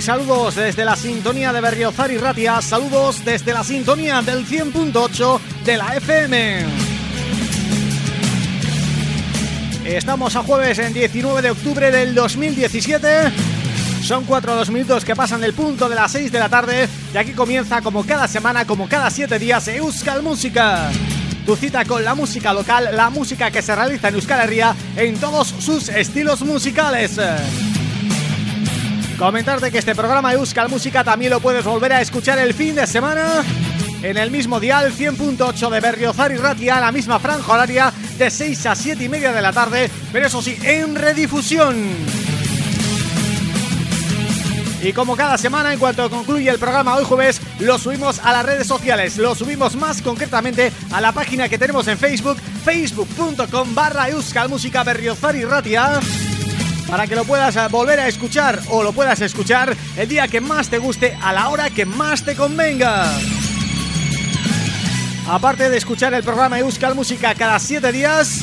Saludos desde la sintonía de Berriozar y Ratia, saludos desde la sintonía del 100.8 de la FM. Estamos a jueves en 19 de octubre del 2017 Son cuatro o dos minutos que pasan del punto de las 6 de la tarde Y aquí comienza como cada semana, como cada siete días Euskal Música. Tu cita con la música local, la música que se realiza en Euskal Herria En todos sus estilos musicales Comentarte que este programa Euskal Música también lo puedes volver a escuchar el fin de semana en el mismo dial 100.8 de Berriozar y Ratia, la misma franja horaria de 6 a 7 y media de la tarde, pero eso sí, en redifusión. Y como cada semana, en cuanto concluye el programa hoy jueves, lo subimos a las redes sociales, lo subimos más concretamente a la página que tenemos en Facebook, facebook.com barra Euskal Berriozar y Ratia para que lo puedas eh, volver a escuchar o lo puedas escuchar el día que más te guste a la hora que más te convenga. Aparte de escuchar el programa Euskal Música cada siete días,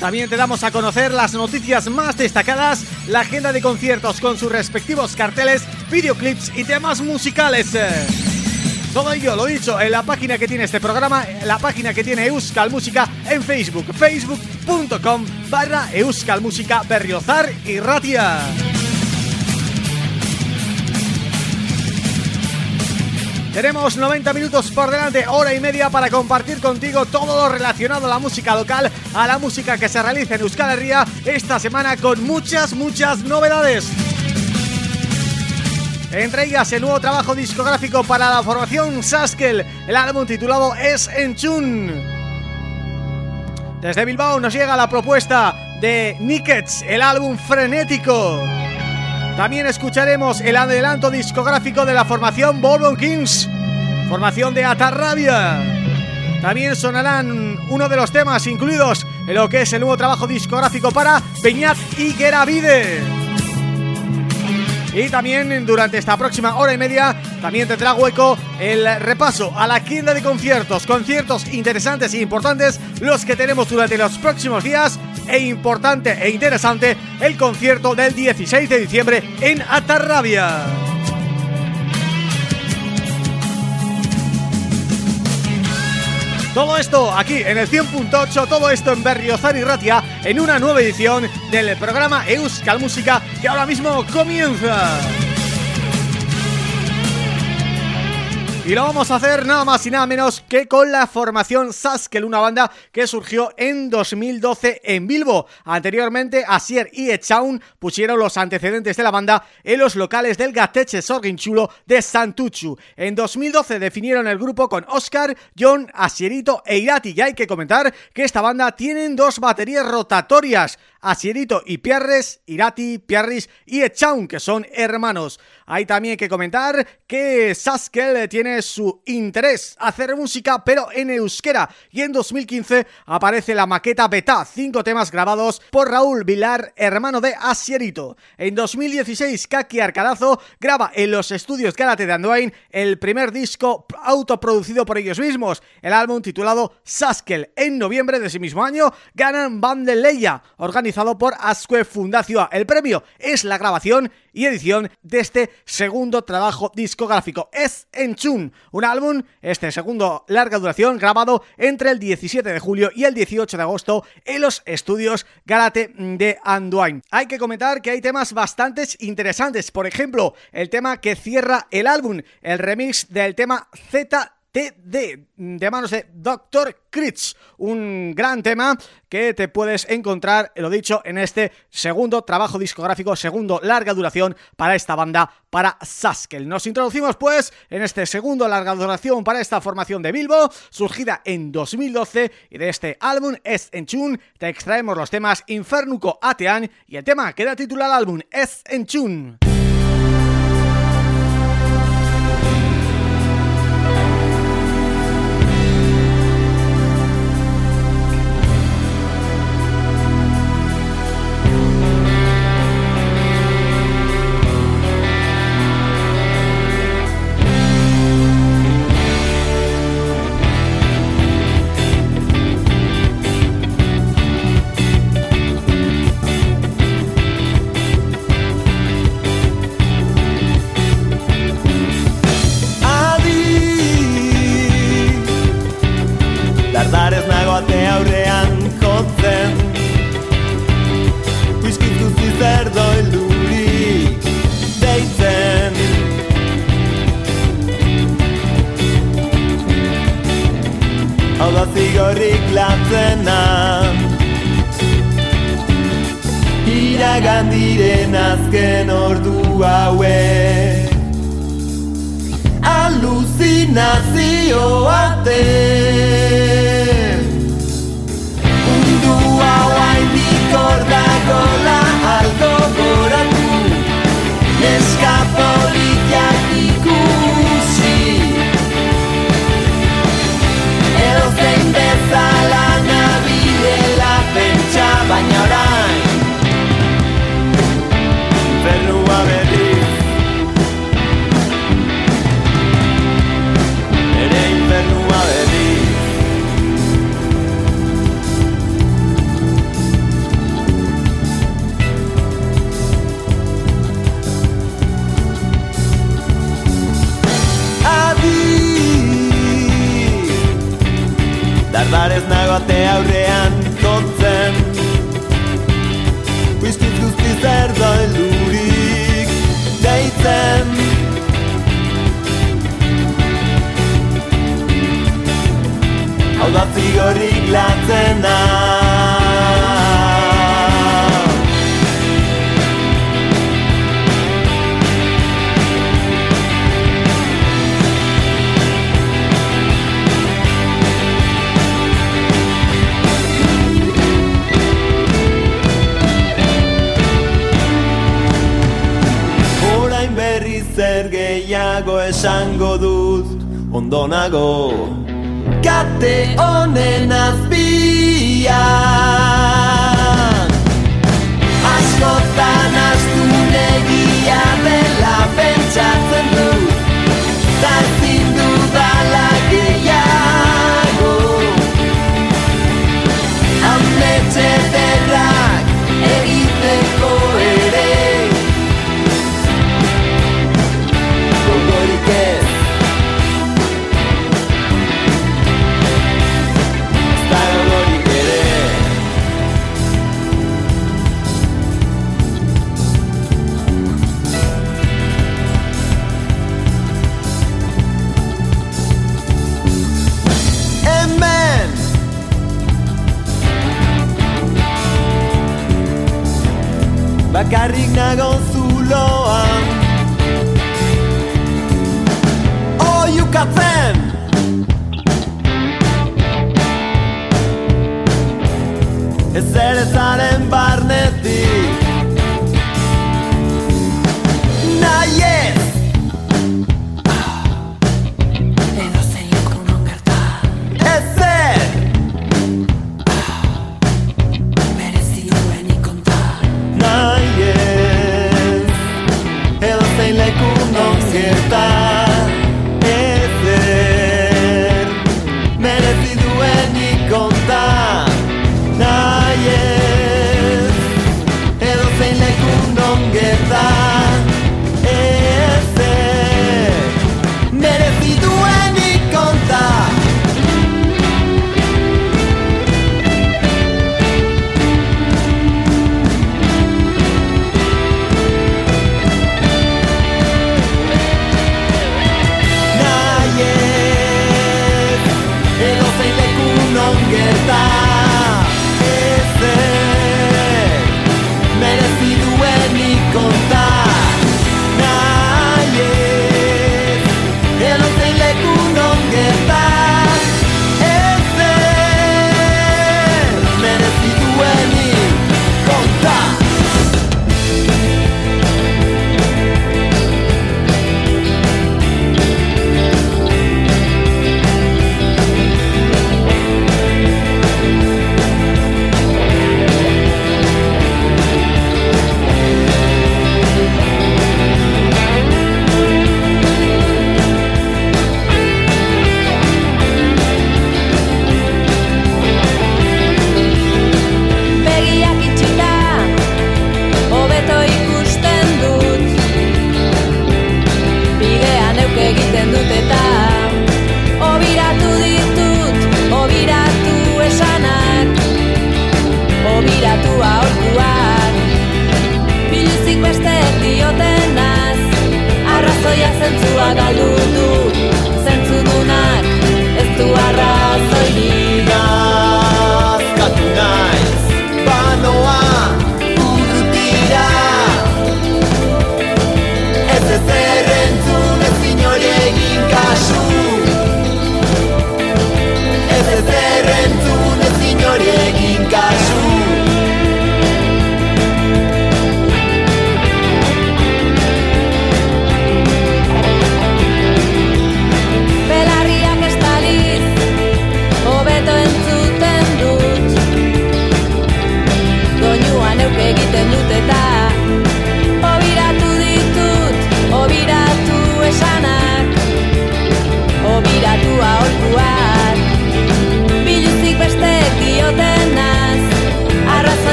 También te damos a conocer las noticias más destacadas, la agenda de conciertos con sus respectivos carteles, videoclips y temas musicales. Todo ello, lo dicho, en la página que tiene este programa, la página que tiene Euskal Música en Facebook, facebook.com barra Euskal Música Berriozar y Ratia. Tenemos 90 minutos por delante, hora y media para compartir contigo todo lo relacionado a la música local, a la música que se realiza en Euskal Herria esta semana con muchas, muchas novedades. Entre ellas el nuevo trabajo discográfico para la formación Saskel, el álbum titulado Es Enchun. Desde Bilbao nos llega la propuesta de Nickets, el álbum frenético. También escucharemos el adelanto discográfico de la formación Bourbon Kings, formación de Atarrabia. También sonarán uno de los temas incluidos en lo que es el nuevo trabajo discográfico para Peñat y Geravide. Y también durante esta próxima hora y media también tendrá hueco el repaso a la agenda de conciertos, conciertos interesantes e importantes los que tenemos durante los próximos días e importante e interesante el concierto del 16 de diciembre en Atarrabia. Todo esto aquí en el 100.8, todo esto en Berriozar y Ratia en una nueva edición del programa Euskal Música que ahora mismo comienza. Y lo vamos a hacer nada más y nada menos que con la formación Saskel, una banda que surgió en 2012 en Bilbo. Anteriormente, Asier y Echaun pusieron los antecedentes de la banda en los locales del Gateche Sorginchulo de Santuchu. En 2012 definieron el grupo con Oscar, John, Asierito e Irati. Y hay que comentar que esta banda tienen dos baterías rotatorias. Asierito y Pierres, Irati, Pierris y Echaun, que son hermanos. Hay también que comentar que Saskel tiene su interés hacer música, pero en euskera. Y en 2015 aparece la maqueta Beta, cinco temas grabados por Raúl Vilar, hermano de Asierito. En 2016, Kaki Arcadazo graba en los estudios Gárate de Andoain el primer disco autoproducido por ellos mismos, el álbum titulado Saskel. En noviembre de ese mismo año ganan Bandeleia, organizado por Asque Fundación. El premio es la grabación y edición de este segundo trabajo discográfico. Es Enchun, un álbum, este segundo larga duración, grabado entre el 17 de julio y el 18 de agosto en los estudios Galate de Anduin. Hay que comentar que hay temas bastante interesantes, por ejemplo, el tema que cierra el álbum, el remix del tema Z TD de manos de Dr. Critch, un gran tema que te puedes encontrar, lo dicho, en este segundo trabajo discográfico, segundo larga duración para esta banda, para Saskel. Nos introducimos pues en este segundo larga duración para esta formación de Bilbo, surgida en 2012 y de este álbum Es en Chun te extraemos los temas Infernuco Atean y el tema que da título al álbum Es en Chun.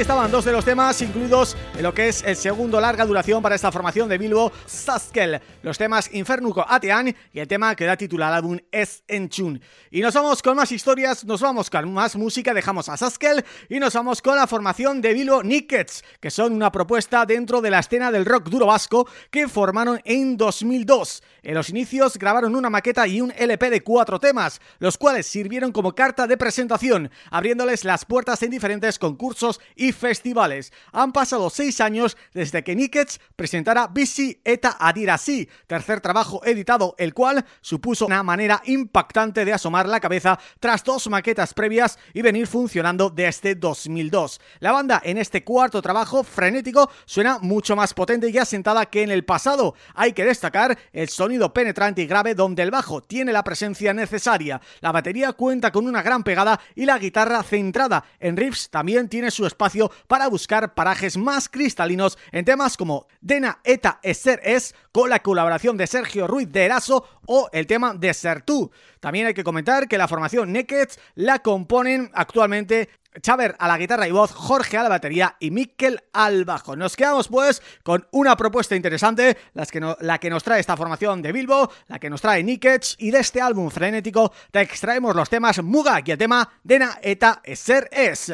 Estaban dos de los temas incluidos en lo que es el segundo larga duración para esta formación de Bilbo, Saskel. Los temas Infernuco Atean y el tema que da título al álbum Es Enchun. Y nos vamos con más historias, nos vamos con más música, dejamos a Saskel y nos vamos con la formación de Bilbo Nickets, que son una propuesta dentro de la escena del rock duro vasco que formaron en 2002. En los inicios grabaron una maqueta y un LP de cuatro temas, los cuales sirvieron como carta de presentación, abriéndoles las puertas en diferentes concursos y festivales. Han pasado seis años desde que Nickets presentara Bisi Eta Adirasi, tercer trabajo editado, el cual supuso una manera impactante de asomar la cabeza tras dos maquetas previas y venir funcionando desde 2002. La banda en este cuarto trabajo frenético suena mucho más potente y asentada que en el pasado. Hay que destacar el sonido penetrante y grave donde el bajo tiene la presencia necesaria. La batería cuenta con una gran pegada y la guitarra centrada en riffs también tiene su espacio para buscar parajes más cristalinos en temas como Dena Eta Eser Es con la colaboración de Sergio Ruiz de Eraso o el tema de Ser Tú. También hay que comentar que la formación Naked la componen actualmente Chaver a la guitarra y voz, Jorge a la batería y Mikel al bajo. Nos quedamos pues con una propuesta interesante, la que nos trae esta formación de Bilbo, la que nos trae Nickets y de este álbum frenético te extraemos los temas Muga y el tema Dena Eta Ser Es.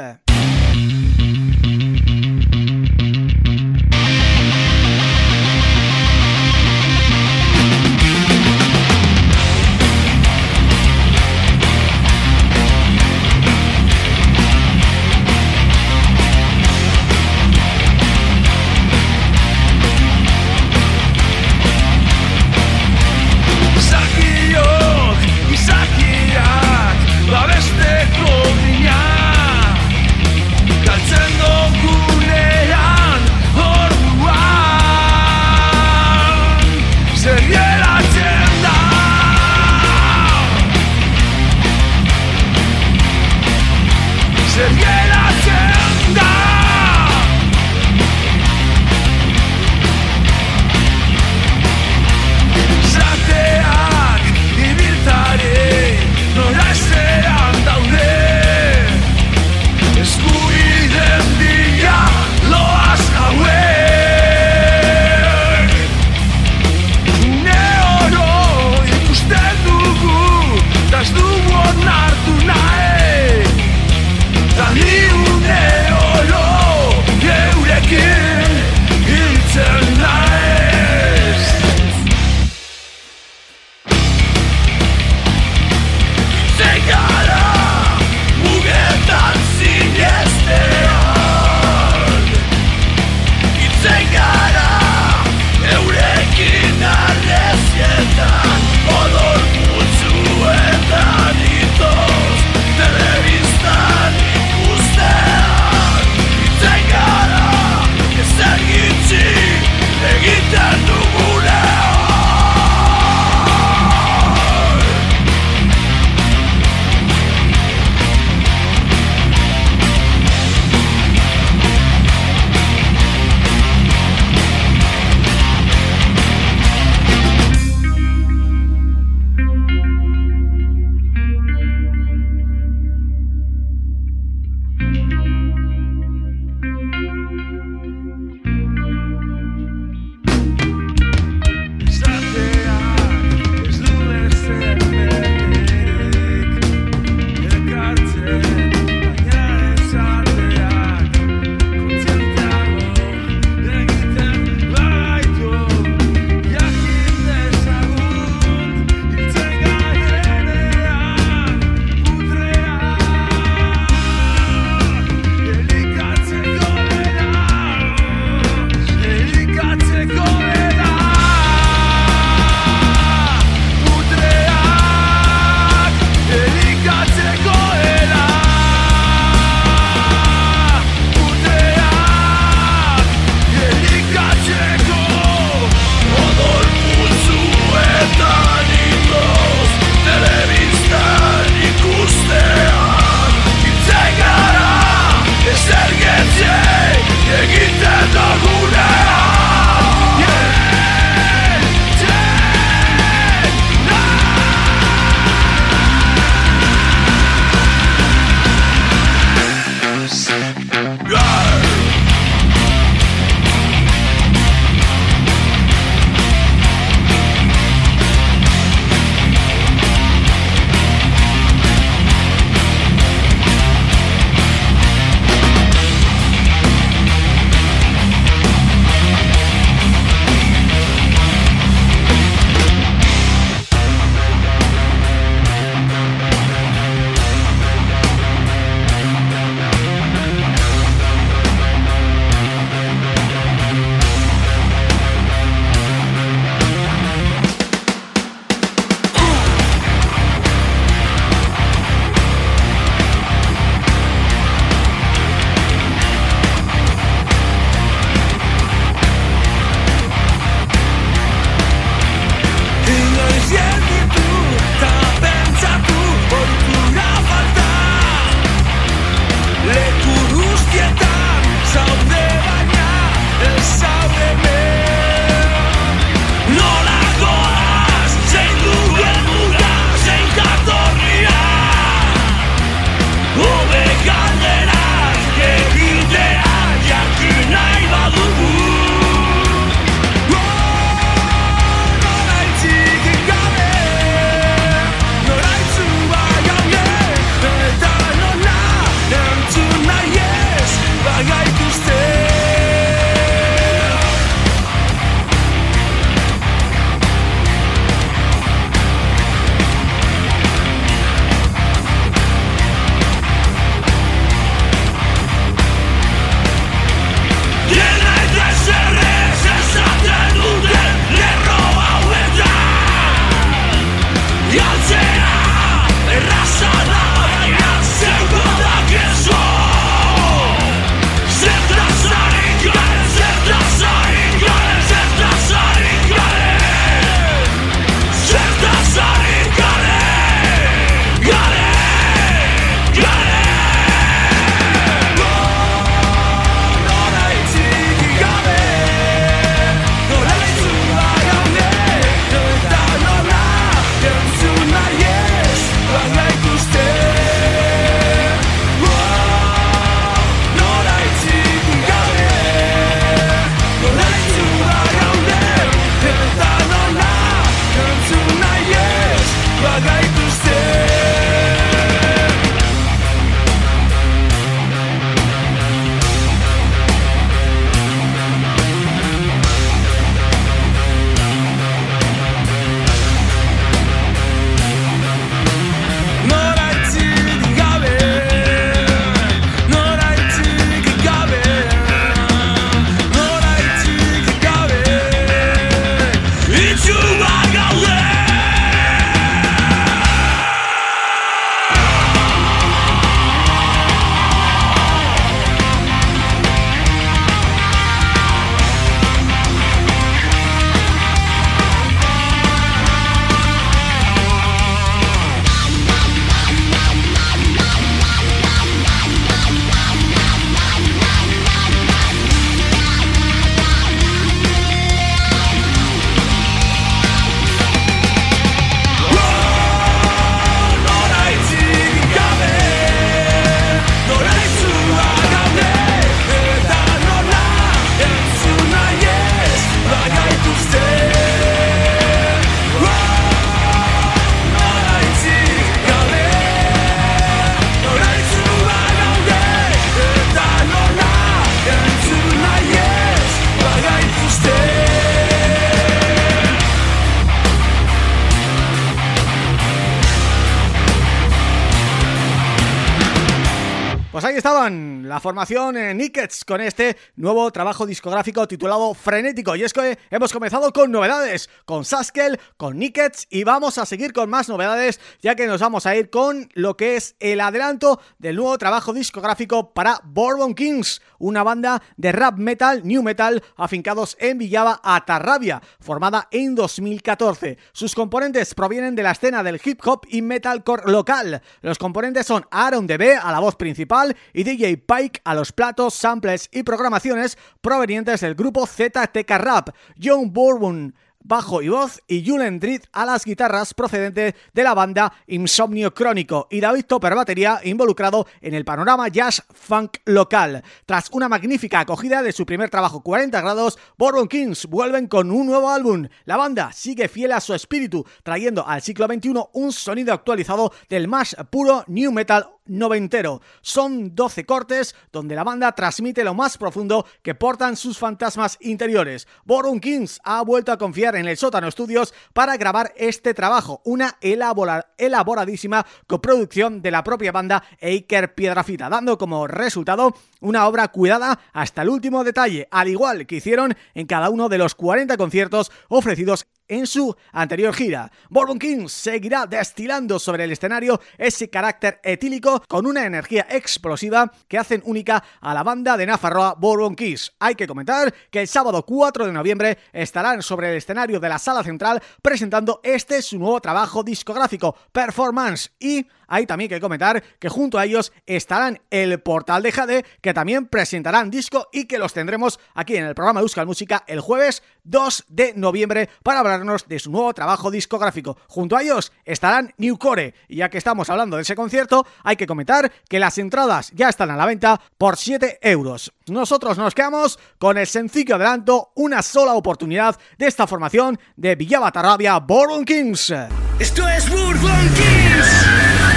Formación Nickets con este nuevo trabajo discográfico titulado Frenético. Y es que hemos comenzado con novedades, con Saskel, con Nickets y vamos a seguir con más novedades ya que nos vamos a ir con lo que es el adelanto del nuevo trabajo discográfico para Bourbon Kings, una banda de rap metal, new metal, afincados en Villava Atarrabia, formada en 2014. Sus componentes provienen de la escena del hip hop y metalcore local. Los componentes son Aaron DB a la voz principal y DJ Pike a los platos, samples y programaciones provenientes del grupo ZTK Rap. John Bourbon bajo y voz y Julen Dritt a las guitarras procedente de la banda Insomnio Crónico y David Topper batería involucrado en el panorama jazz funk local. Tras una magnífica acogida de su primer trabajo 40 grados, Bourbon Kings vuelven con un nuevo álbum. La banda sigue fiel a su espíritu, trayendo al siglo XXI un sonido actualizado del más puro new metal noventero. Son 12 cortes donde la banda transmite lo más profundo que portan sus fantasmas interiores. Bourbon Kings ha vuelto a confiar en el Sótano Studios para grabar este trabajo, una elaboradísima coproducción de la propia banda Eiker Piedrafita, dando como resultado una obra cuidada hasta el último detalle, al igual que hicieron en cada uno de los 40 conciertos ofrecidos en su anterior gira. Bourbon King seguirá destilando sobre el escenario ese carácter etílico con una energía explosiva que hacen única a la banda de Nafarroa Bourbon Kings. Hay que comentar que el sábado 4 de noviembre estarán sobre el escenario de la Sala Central presentando este su nuevo trabajo discográfico, Performance, y hay también que comentar que junto a ellos estarán el Portal de Jade, que también presentarán disco y que los tendremos aquí en el programa de Euskal Música el jueves 2 de noviembre para hablarnos de su nuevo trabajo discográfico. Junto a ellos estarán Newcore, y ya que estamos hablando de ese concierto, hay que comentar que las entradas ya están a la venta por 7 euros. Nosotros nos quedamos con el sencillo adelanto, una sola oportunidad de esta formación de Villabatarrabia Bourbon Kings. Esto es Bourbon Kings.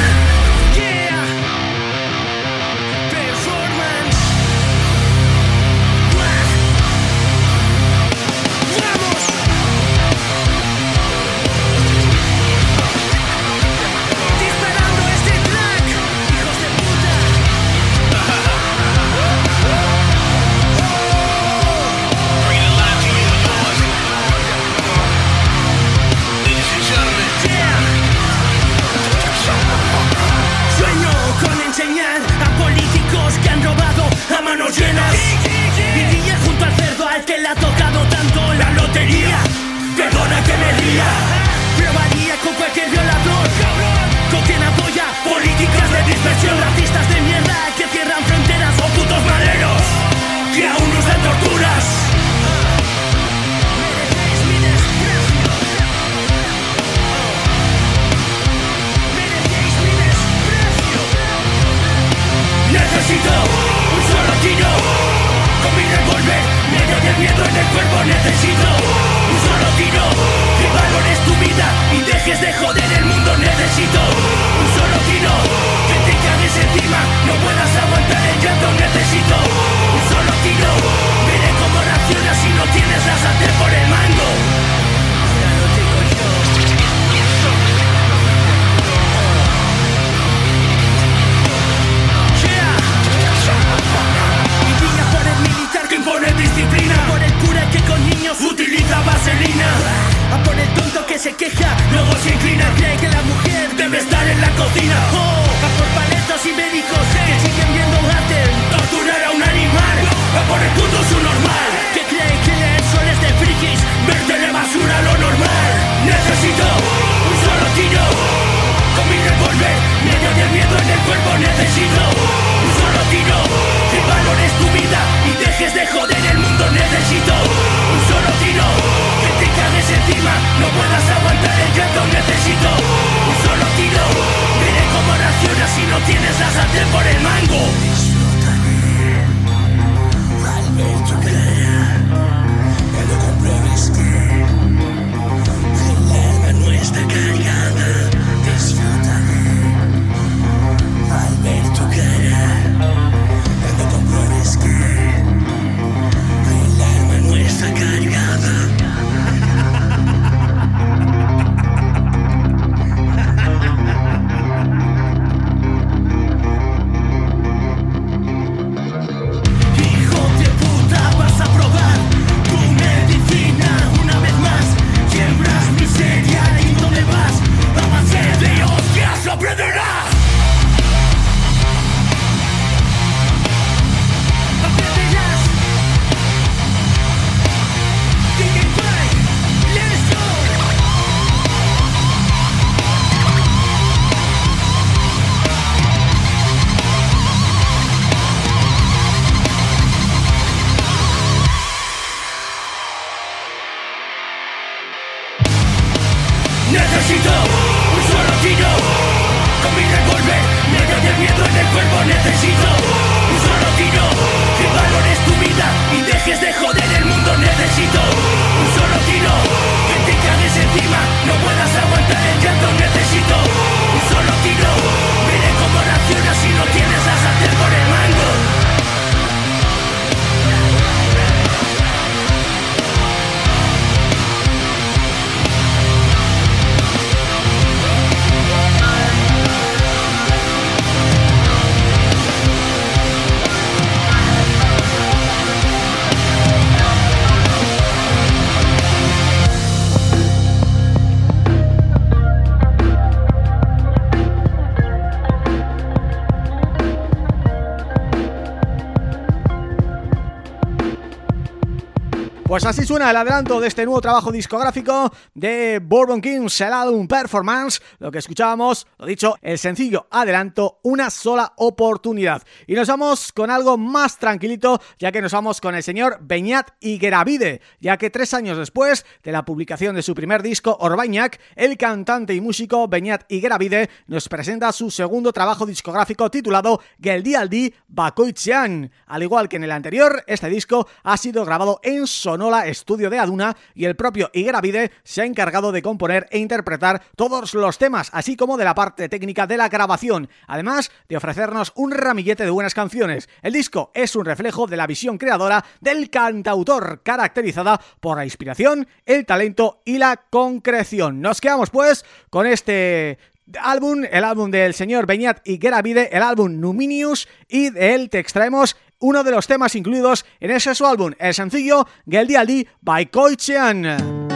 Pues así suena el adelanto de este nuevo trabajo discográfico de Bourbon Kings, el álbum Performance, lo que escuchábamos, lo dicho, el sencillo adelanto, una sola oportunidad. Y nos vamos con algo más tranquilito, ya que nos vamos con el señor Beñat Igueravide, ya que tres años después de la publicación de su primer disco, Orbañac, el cantante y músico Beñat Igueravide nos presenta su segundo trabajo discográfico titulado Geldialdi Bakoitzean. Al igual que en el anterior, este disco ha sido grabado en sonoro estudio de Aduna y el propio Igueravide se ha encargado de componer e interpretar todos los temas, así como de la parte técnica de la grabación, además de ofrecernos un ramillete de buenas canciones. El disco es un reflejo de la visión creadora del cantautor, caracterizada por la inspiración, el talento y la concreción. Nos quedamos pues con este álbum, el álbum del señor Beñat y el álbum Numinius y de él te extraemos uno de los temas incluidos en ese su álbum, el sencillo Geldialdi by Koichian.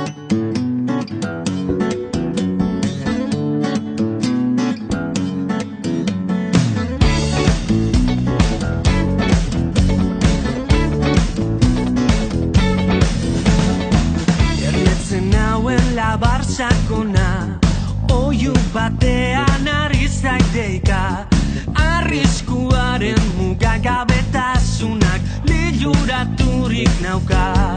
Barsakona Oiu batean ari zaiteika turig nauka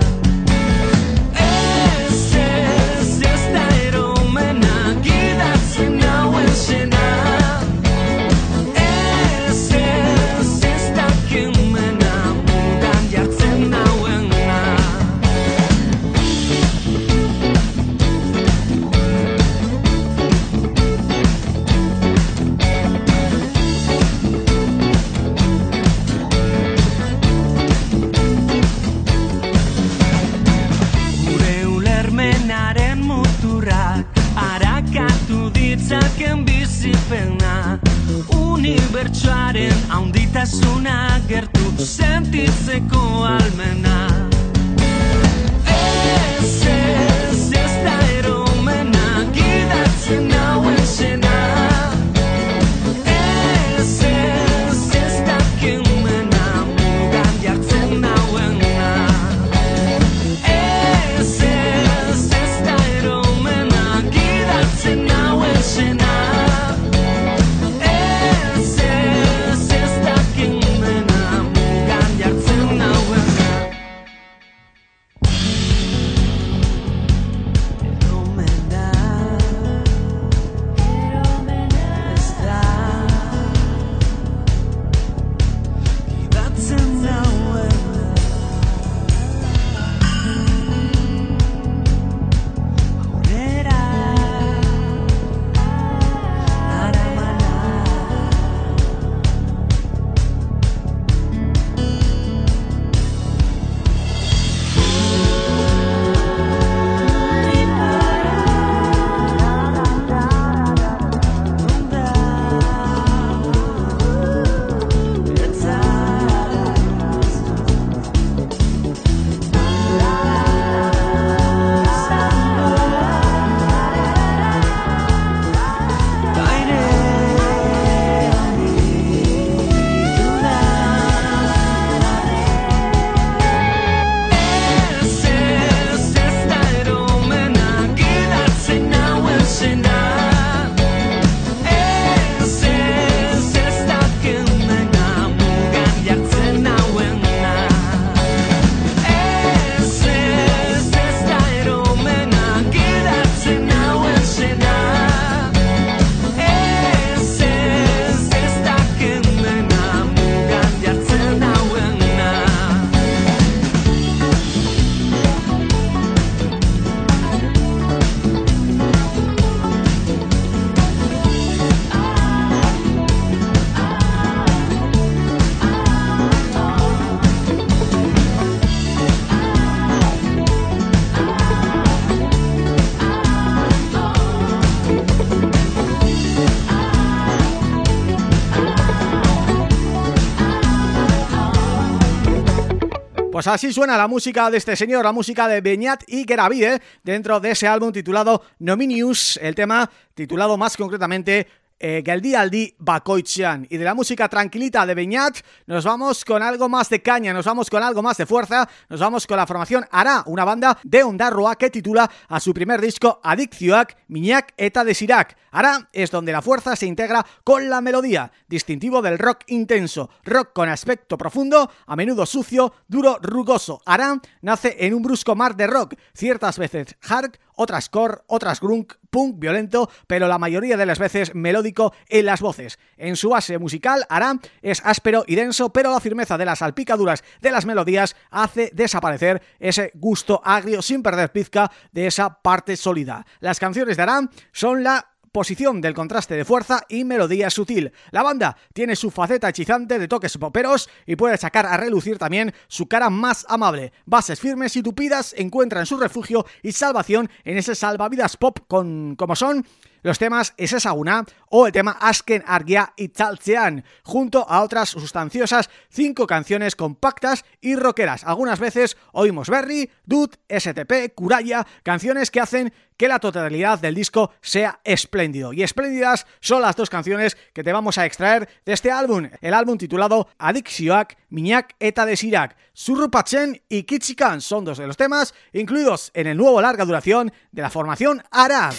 Unibertsuaren haunditasuna gertu sentitzeko almena Pues así suena la música de este señor, la música de Beñat y Geravide dentro de ese álbum titulado Nominius, el tema titulado más concretamente eh, Galdi Aldi Bakoitzian. Y de la música tranquilita de Beñat nos vamos con algo más de caña, nos vamos con algo más de fuerza, nos vamos con la formación Ara, una banda de Ondarroa que titula a su primer disco Adictioak, Miñak eta Desirac. Ara es donde la fuerza se integra con la melodía, distintivo del rock intenso, rock con aspecto profundo, a menudo sucio, duro, rugoso. Ara nace en un brusco mar de rock, ciertas veces hard, otras core, otras grunk, punk violento, pero la mayoría de las veces melódico en las voces. En su base musical, Ara es áspero y denso, pero la firmeza de las salpicaduras de las melodías hace desaparecer ese gusto agrio sin perder pizca de esa parte sólida. Las canciones de Ara son la posición del contraste de fuerza y melodía sutil. La banda tiene su faceta hechizante de toques poperos y puede sacar a relucir también su cara más amable. Bases firmes y tupidas encuentran su refugio y salvación en ese salvavidas pop con como son los temas Ese Saguna o el tema Asken Argia y Taltzean, junto a otras sustanciosas cinco canciones compactas y rockeras. Algunas veces oímos Berry, Dude, STP, Kuraya, canciones que hacen que la totalidad del disco sea espléndido. Y espléndidas son las dos canciones que te vamos a extraer de este álbum, el álbum titulado Adictioak, Miñak eta Desirac. Surrupachen y Kichikan son dos de los temas incluidos en el nuevo larga duración de la formación Arab.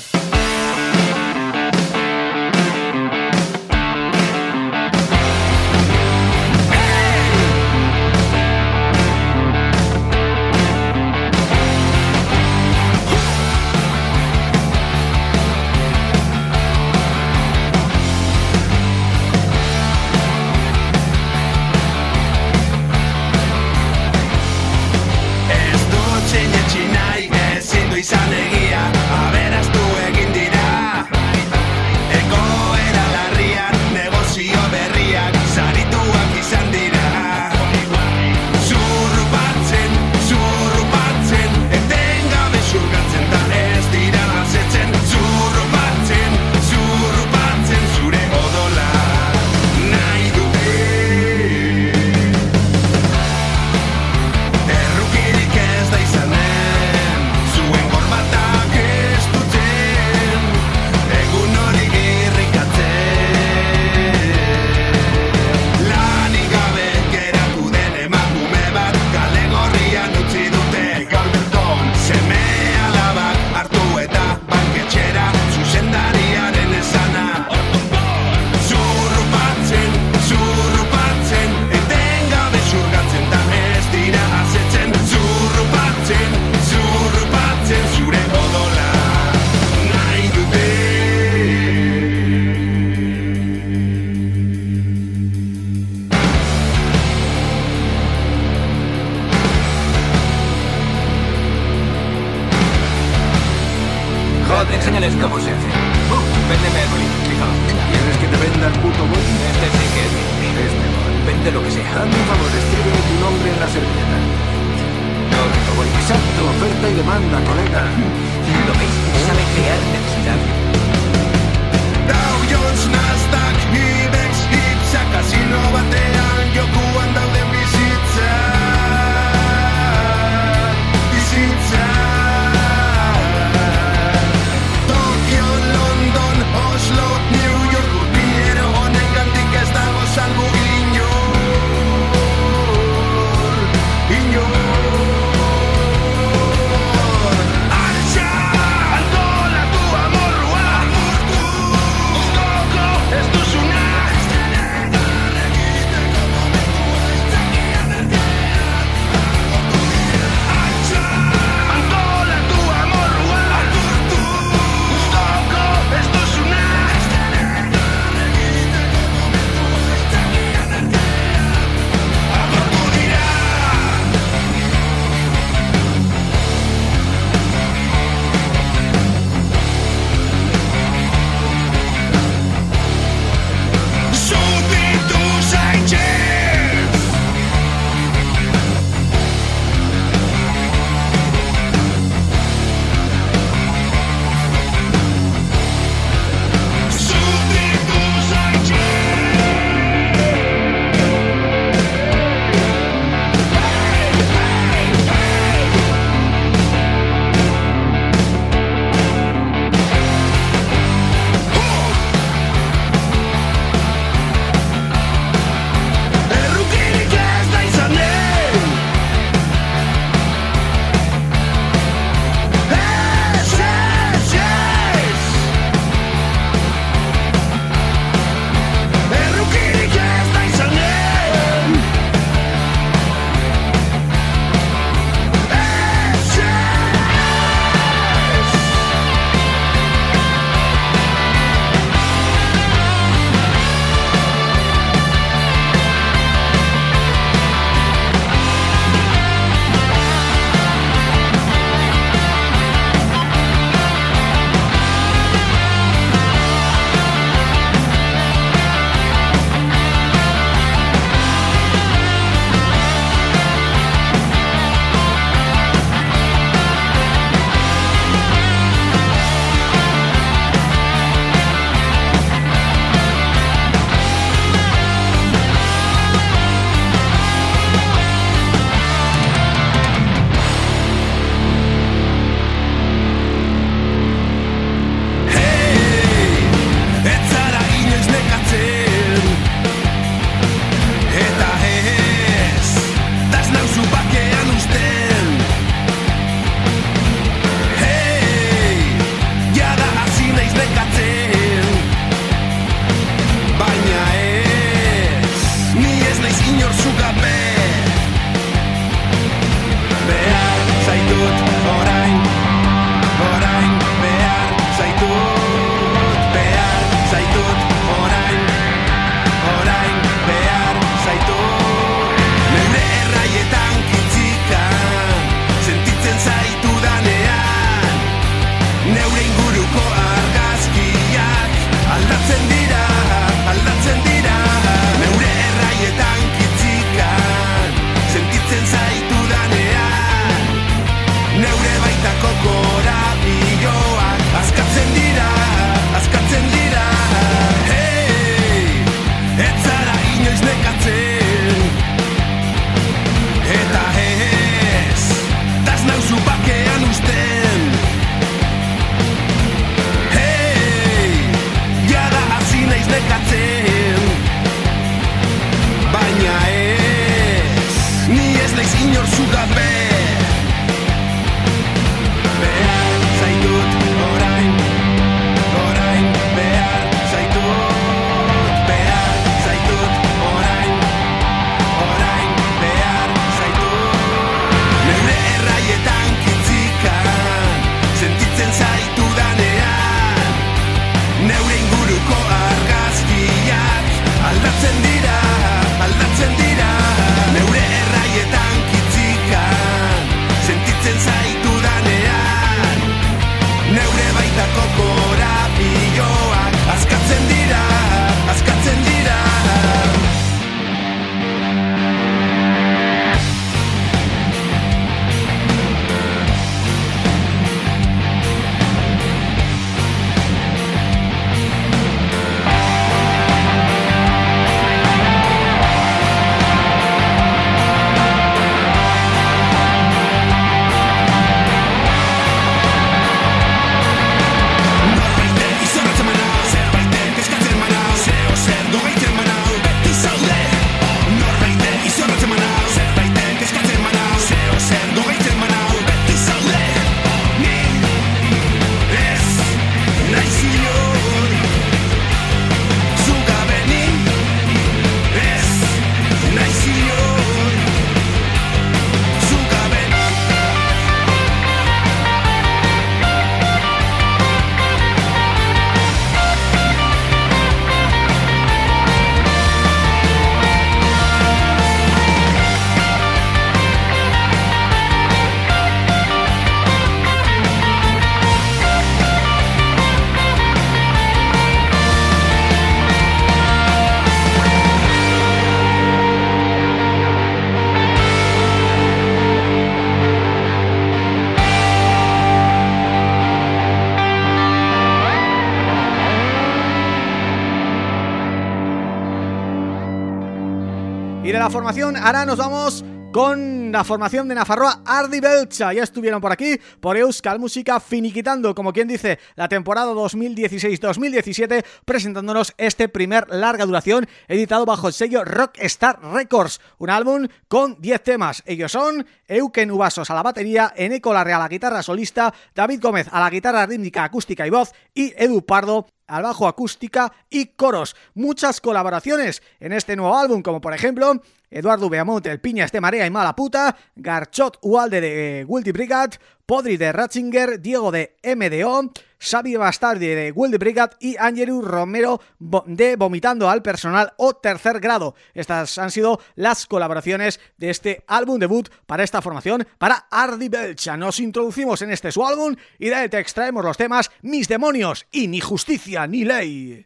La formación, ahora nos vamos con la formación de Nafarroa Ardi Belcha. Ya estuvieron por aquí, por Euskal Música, finiquitando, como quien dice, la temporada 2016-2017, presentándonos este primer larga duración, editado bajo el sello Rockstar Records. Un álbum con 10 temas. Ellos son Euken Ubasos a la batería, Eneco Larrea a la guitarra solista, David Gómez a la guitarra rítmica, acústica y voz, y Edu Pardo al bajo acústica y coros. Muchas colaboraciones en este nuevo álbum, como por ejemplo Eduardo Beamont, El Piñas de Marea y Mala Puta, Garchot Ualde de eh, Wildy Brigade, Podri de Ratzinger, Diego de MDO, Xavi Bastardi de Wildy Brigade y Angelou Romero de Vomitando al Personal o Tercer Grado. Estas han sido las colaboraciones de este álbum debut para esta formación, para Ardi Belcha. Nos introducimos en este su álbum y de él te extraemos los temas Mis Demonios y Ni Justicia ni Ley.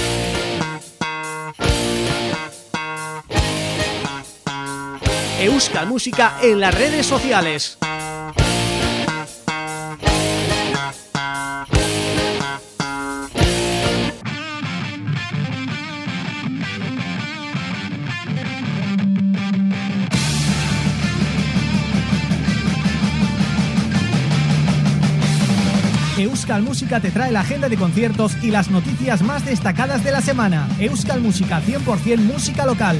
Euskal Música en las redes sociales. Euskal Música te trae la agenda de conciertos y las noticias más destacadas de la semana. Euskal Música 100% música local.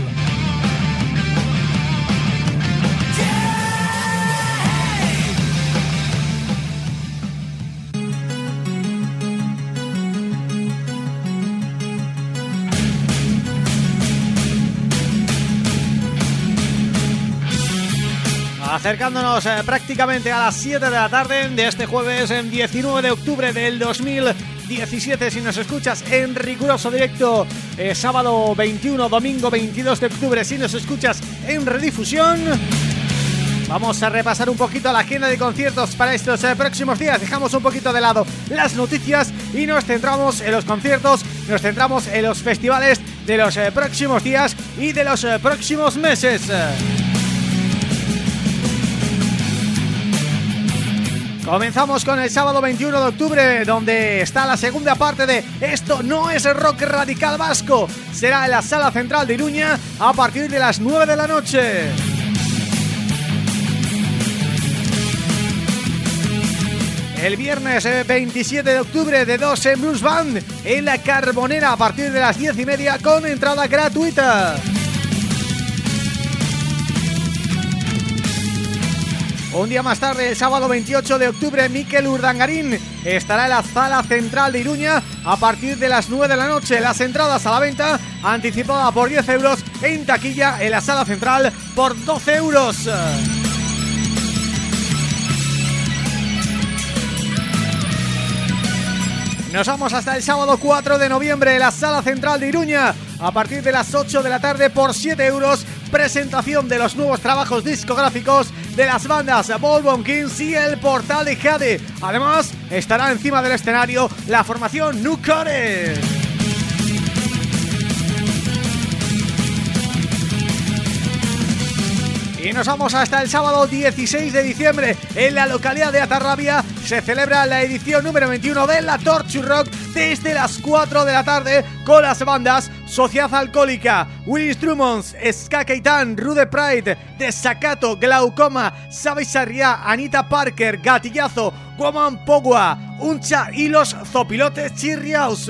Acercándonos eh, prácticamente a las 7 de la tarde de este jueves en 19 de octubre del 2017 si nos escuchas en riguroso directo eh, sábado 21, domingo 22 de octubre. Si nos escuchas en redifusión Vamos a repasar un poquito la agenda de conciertos para estos eh, próximos días. Dejamos un poquito de lado las noticias y nos centramos en los conciertos Nos centramos en los festivales de los eh, próximos días y de los eh, próximos meses Comenzamos con el sábado 21 de octubre donde está la segunda parte de Esto no es rock radical vasco. Será en la sala central de Iruña a partir de las 9 de la noche. El viernes 27 de octubre de 2 en Blues Band en la Carbonera a partir de las 10 y media con entrada gratuita Un día más tarde, el sábado 28 de octubre, Miquel Urdangarín estará en la sala central de Iruña a partir de las 9 de la noche. Las entradas a la venta anticipada por 10 euros en taquilla en la sala central por 12 euros. Nos vamos hasta el sábado 4 de noviembre en la Sala Central de Iruña a partir de las 8 de la tarde por 7 euros presentación de los nuevos trabajos discográficos de las bandas Volbon Kings y el Portal de Jade. Además, estará encima del escenario la formación Nucore. Y nos vamos hasta el sábado 16 de diciembre en la localidad de Atarrabia se celebra la edición número 21 de la Torture Rock desde las 4 de la tarde con las bandas Sociedad Alcohólica, Willis Drummonds, Ska Keitan, Rude Pride, Desacato, Glaucoma, Sabi Sarriá, Anita Parker, Gatillazo, Guaman Pogua, Uncha y los Zopilotes Chirriaus.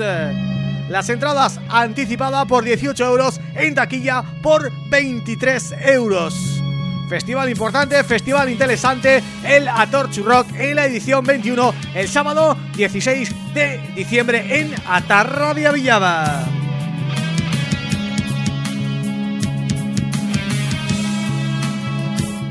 Las entradas anticipadas por 18 euros, en taquilla por 23 euros. Festival importante, festival interesante, el Atorchu Rock en la edición 21, el sábado 16 de diciembre en Atarrabia Villada.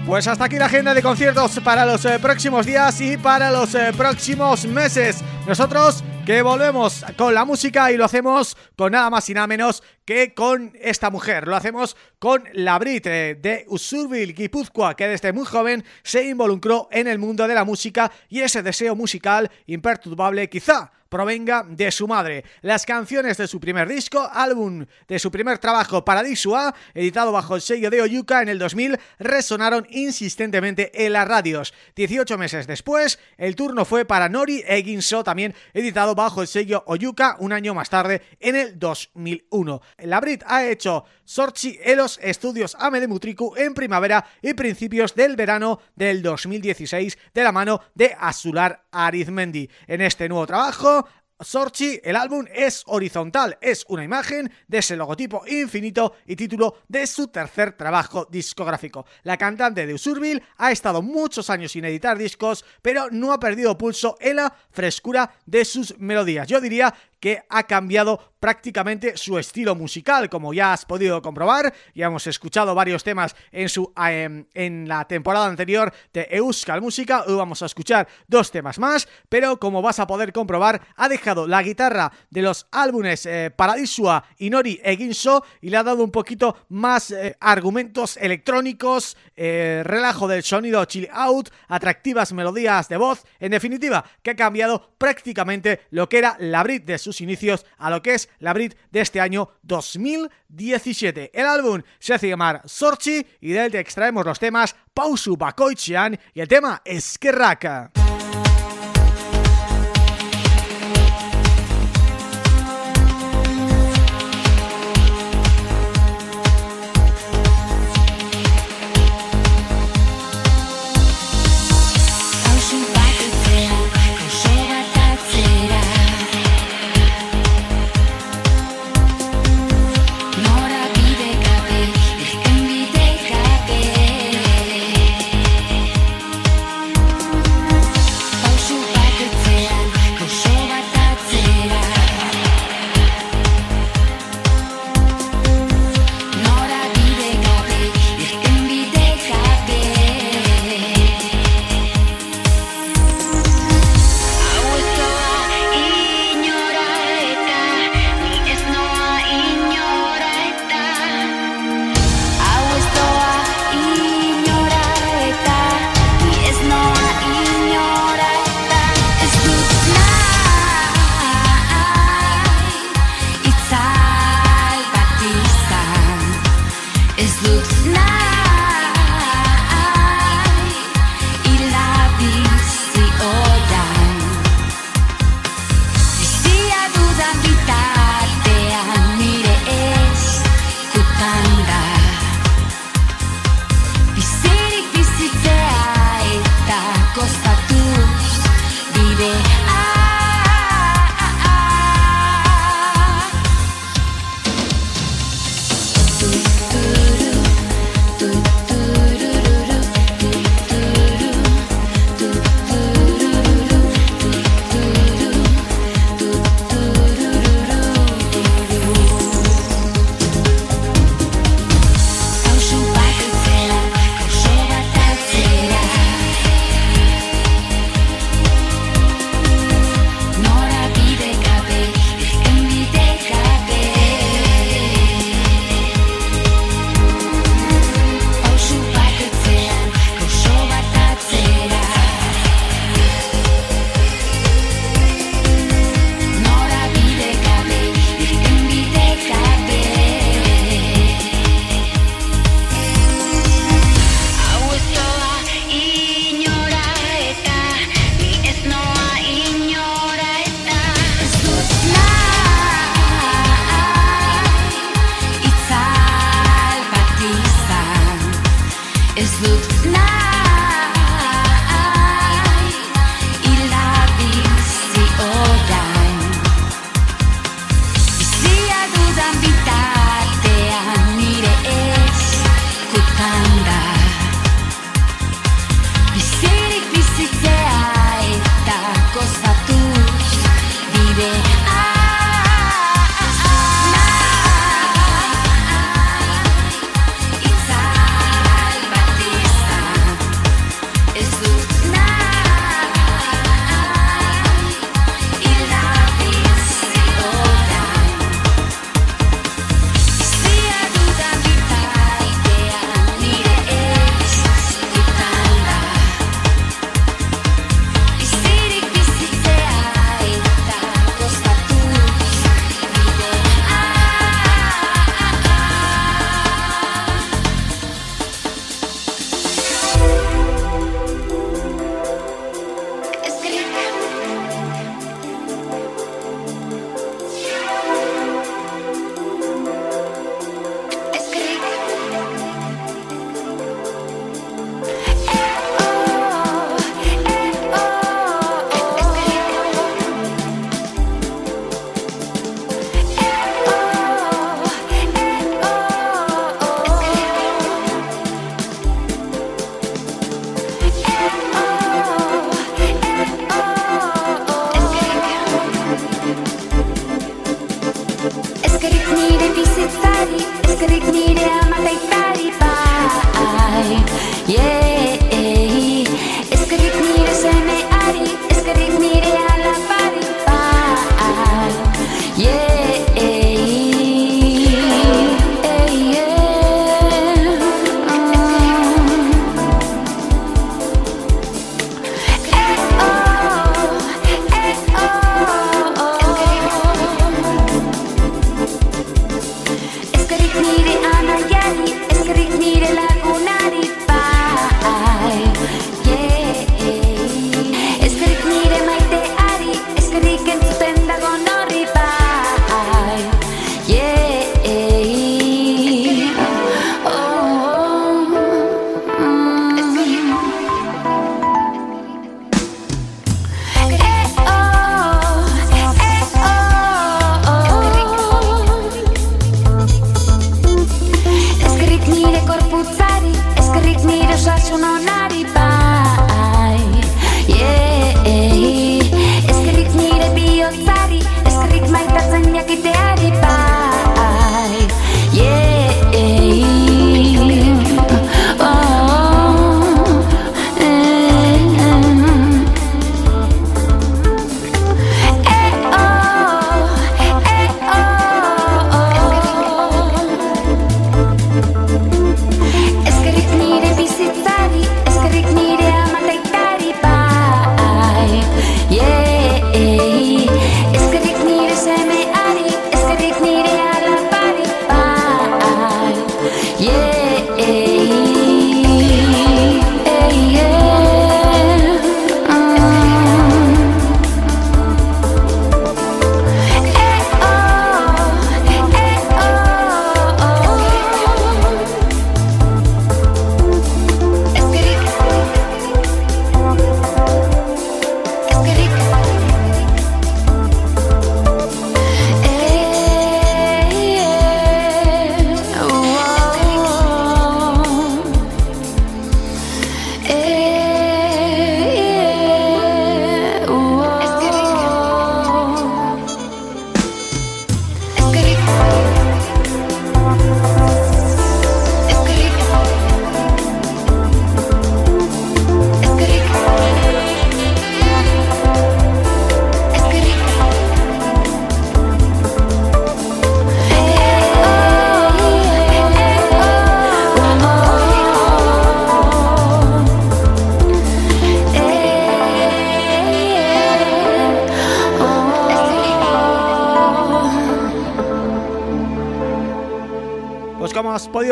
Pues hasta aquí la agenda de conciertos para los eh, próximos días y para los eh, próximos meses. Nosotros que volvemos con la música y lo hacemos con nada más y nada menos que con esta mujer. Lo hacemos con la Brit de Usurbil, Guipúzcoa, que desde muy joven se involucró en el mundo de la música y ese deseo musical imperturbable quizá provenga de su madre. Las canciones de su primer disco, álbum de su primer trabajo Paradiso A, editado bajo el sello de Oyuka en el 2000, resonaron insistentemente en las radios. 18 meses después, el turno fue para Nori Eginso, también editado bajo el sello Oyuka un año más tarde, en el 2001. La Brit ha hecho Sorchi en los estudios Ame de Mutriku en primavera y principios del verano del 2016 de la mano de Azular Arizmendi. En este nuevo trabajo Sorchi, el álbum es horizontal, es una imagen de ese logotipo infinito y título de su tercer trabajo discográfico. La cantante de Usurbil ha estado muchos años sin editar discos, pero no ha perdido pulso en la frescura de sus melodías. Yo diría que ha cambiado prácticamente su estilo musical, como ya has podido comprobar, ya hemos escuchado varios temas en su em, en la temporada anterior de Euskal Música, hoy vamos a escuchar dos temas más, pero como vas a poder comprobar, ha dejado la guitarra de los álbumes eh, Paradisua y Nori Eginso y le ha dado un poquito más eh, argumentos electrónicos, eh, relajo del sonido chill out, atractivas melodías de voz, en definitiva, que ha cambiado prácticamente lo que era la Brit de sus inicios a lo que es la Brit de este año 2017. El álbum se hace llamar Sorchi y de él te extraemos los temas Pausu Bakoichian y el tema Eskerraka.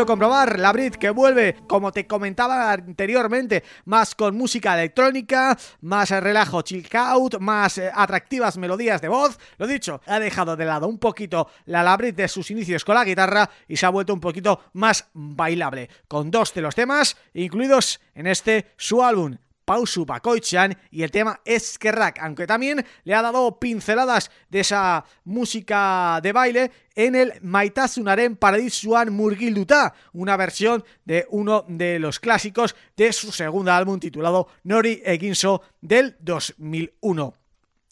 Comprobar, la Brit que vuelve, como te comentaba anteriormente, más con música electrónica, más relajo chill out, más eh, atractivas melodías de voz. Lo dicho, ha dejado de lado un poquito la Labrit de sus inicios con la guitarra y se ha vuelto un poquito más bailable, con dos de los temas incluidos en este su álbum Pausu Bakoitzean y el tema Eskerrak, aunque también le ha dado pinceladas de esa música de baile en el Maitasunaren Paradisuan Murgilduta, una versión de uno de los clásicos de su segundo álbum titulado Nori Eginso del 2001.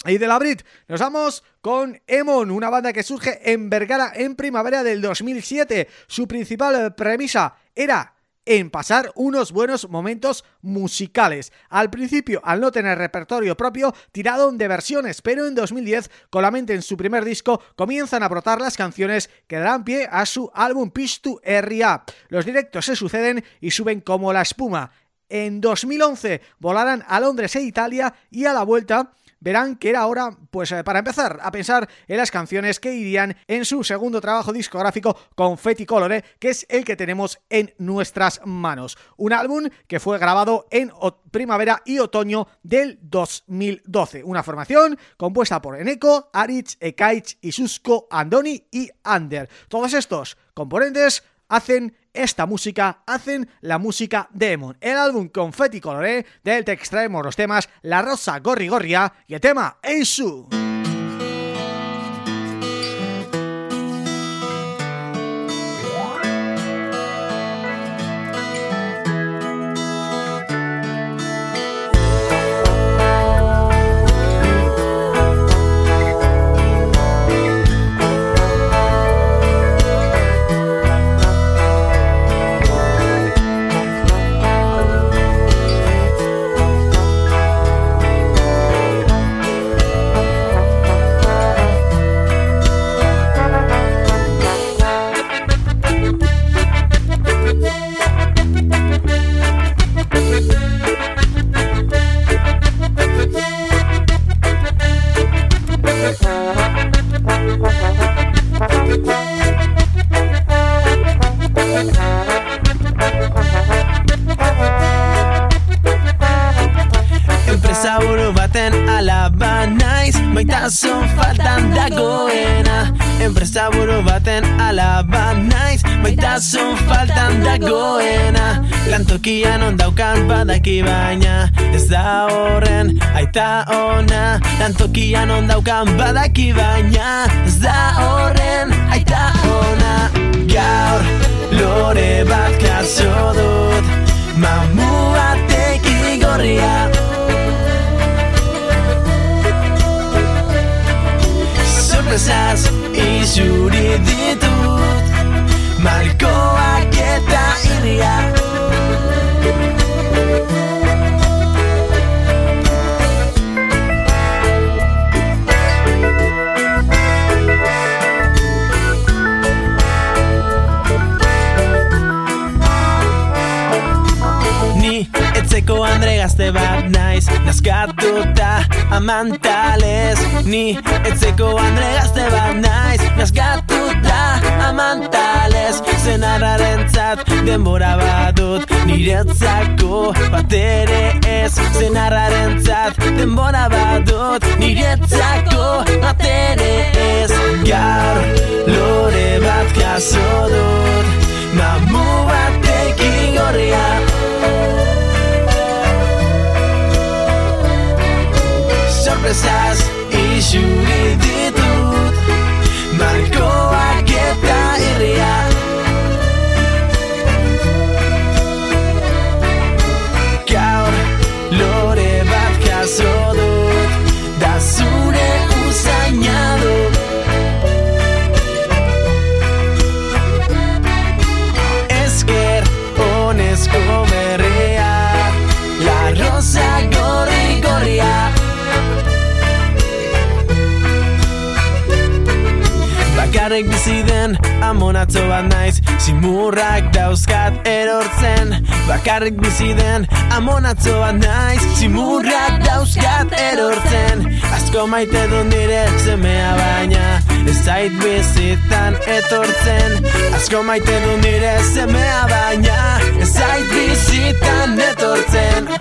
Y de la Brit nos vamos con Emon, una banda que surge en Vergara en primavera del 2007. Su principal premisa era en pasar unos buenos momentos musicales. Al principio, al no tener repertorio propio, tiraron de versiones, pero en 2010, con la mente en su primer disco, comienzan a brotar las canciones que darán pie a su álbum Pistu R.A. Los directos se suceden y suben como la espuma. En 2011 volarán a Londres e Italia y a la vuelta verán que era hora, pues eh, para empezar a pensar en las canciones que irían en su segundo trabajo discográfico Confetti Colore, que es el que tenemos en nuestras manos. Un álbum que fue grabado en primavera y otoño del 2012. Una formación compuesta por Eneko, Aritz, Ekaich, Isusko, Andoni y Ander. Todos estos componentes hacen esta música, hacen la música de Emon. El álbum Confetti Coloré, del te extraemos los temas La Rosa Gorri Gorria y el tema Eisu. Lantokian ondaukan badaki baina Ez da horren naiz Nazkatuta amantales Ni etzeko andre gazte bat naiz Nazkatuta amantales Zenarraren zat denbora badut Niretzako bat ere ez. Zenarraren zat denbora badut Niretzako bat ere ez. Gaur lore bat jaso dut Mamu batekin gorria sorpresaz isuri ditut Malkoak eta irria Gaur Bakarrik bizi den amonatzo bat naiz Zimurrak dauzkat erortzen. Bakarrik bizi den amonatzo bat naiz Zimurrak dauzkat erortzen. Asko maite du nire semea baina Ez zait bizitan etortzen. Asko maite du nire semea baina Ez zait bizitan etortzen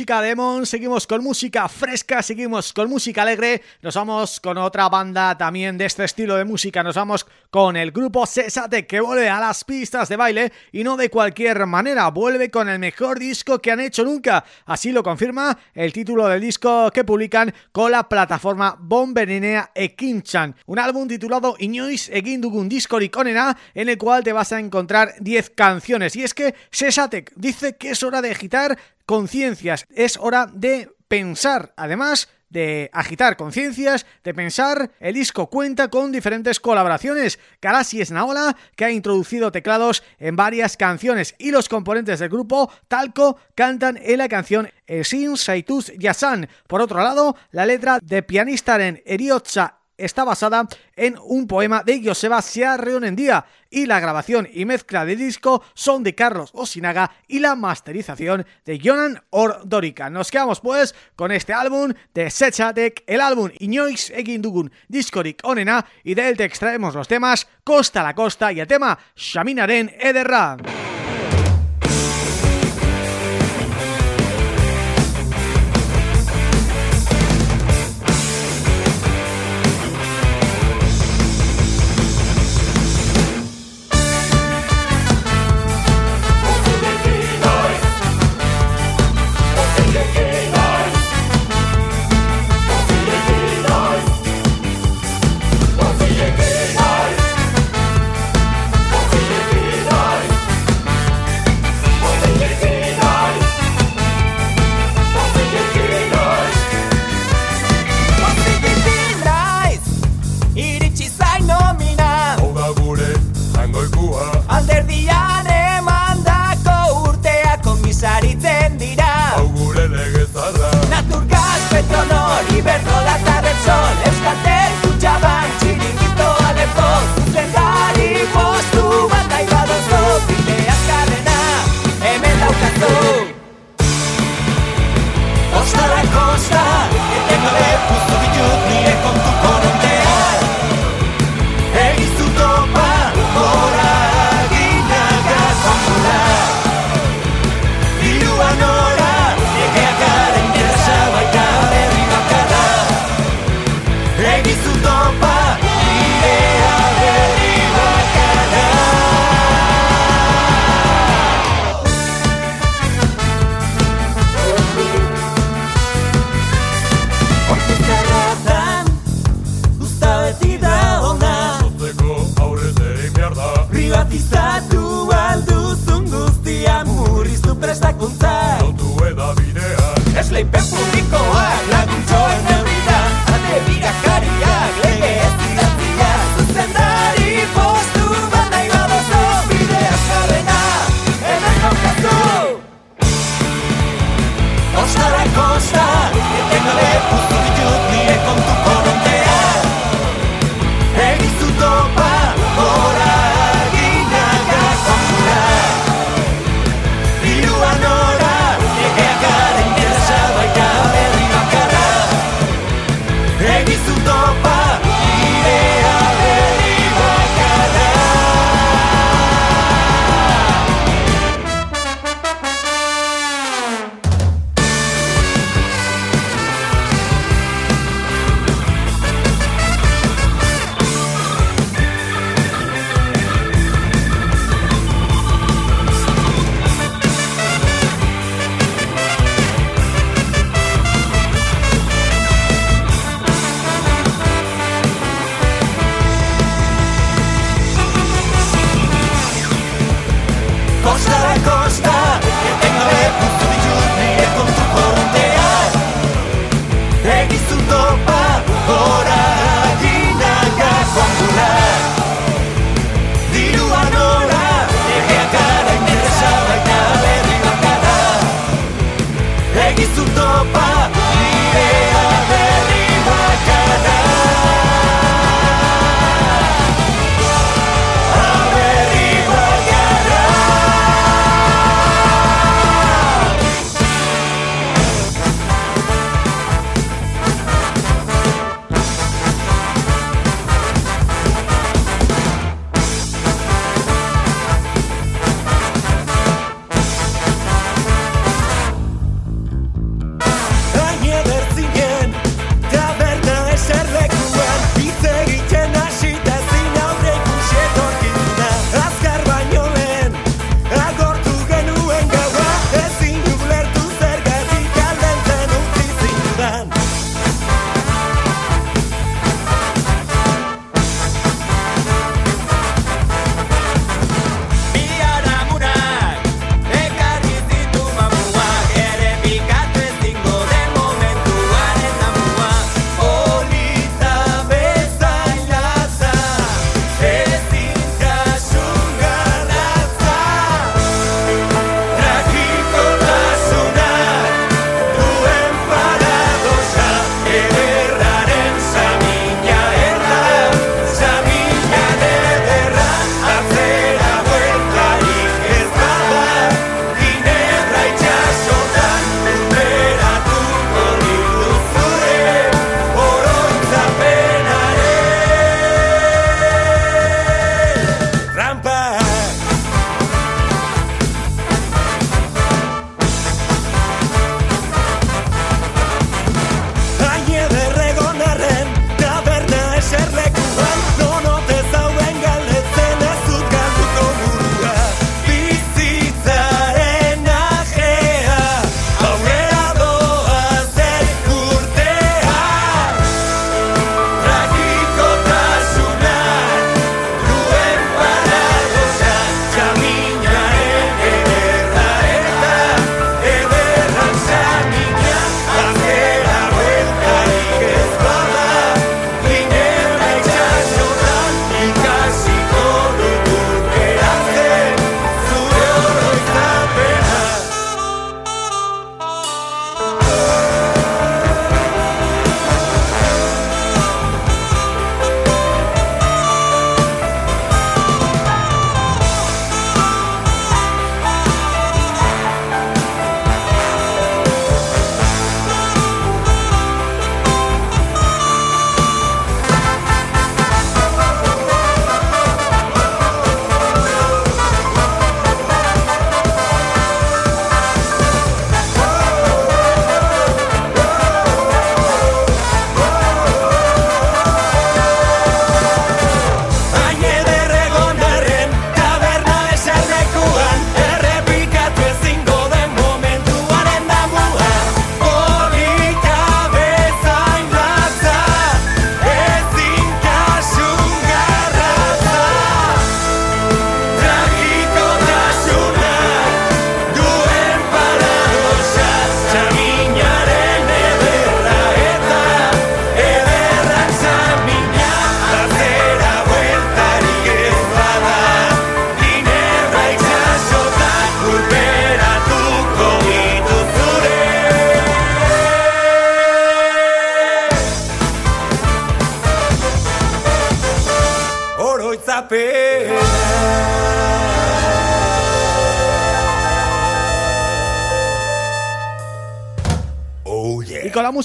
música Demon seguimos con música fresca, seguimos con música alegre, nos vamos con otra banda también de este estilo de música, nos vamos con el grupo Cesate que vuelve a las pistas de baile y no de cualquier manera, vuelve con el mejor disco que han hecho nunca, así lo confirma el título del disco que publican con la plataforma Bomberenea Ekinchan, un álbum titulado Inoiz egin dugun diskorik onena en el cual te vas a encontrar 10 canciones. Y es que Sesatek dice que es hora de agitar conciencias, es hora de pensar, además de agitar conciencias, de pensar, el disco cuenta con diferentes colaboraciones. Karasi Esnaola, que ha introducido teclados en varias canciones y los componentes del grupo Talco cantan en la canción Esin Saituz Yasan. Por otro lado, la letra de pianistaren Eriotza está basada en un poema de Joseba Día y la grabación y mezcla del disco son de Carlos Osinaga y la masterización de Jonan Ordórica. Nos quedamos pues con este álbum de Sechatek, el álbum Inoix egin dugun onena y de él te extraemos los temas Costa a la Costa y el tema Shaminaren Ederra.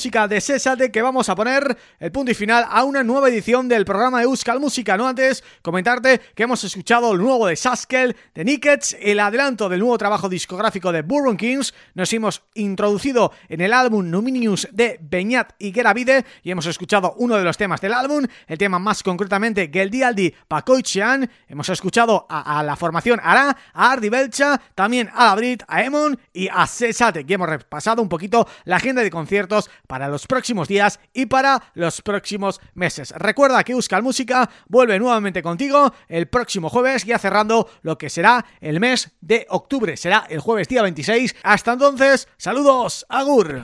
De Césate que vamos a poner el punto y final a una nueva edición del programa de Euskal Música. No antes comentarte que hemos escuchado el nuevo de Saskel, de Nickets, el adelanto del nuevo trabajo discográfico de Bourbon Kings, nos hemos introducido en el álbum Numinius de Beñat y Geravide y hemos escuchado uno de los temas del álbum, el tema más concretamente Geldialdi Pakoichean, hemos escuchado a, la formación Ara, a Ardi Belcha, también a la Brit, a Emon y a Cesate, que hemos repasado un poquito la agenda de conciertos para los próximos días y para los próximos meses. Recuerda que Euskal Música vuelve nuevamente contigo el próximo jueves, ya cerrando lo que será el mes de octubre. Será el jueves día 26. Hasta entonces, saludos, Agur.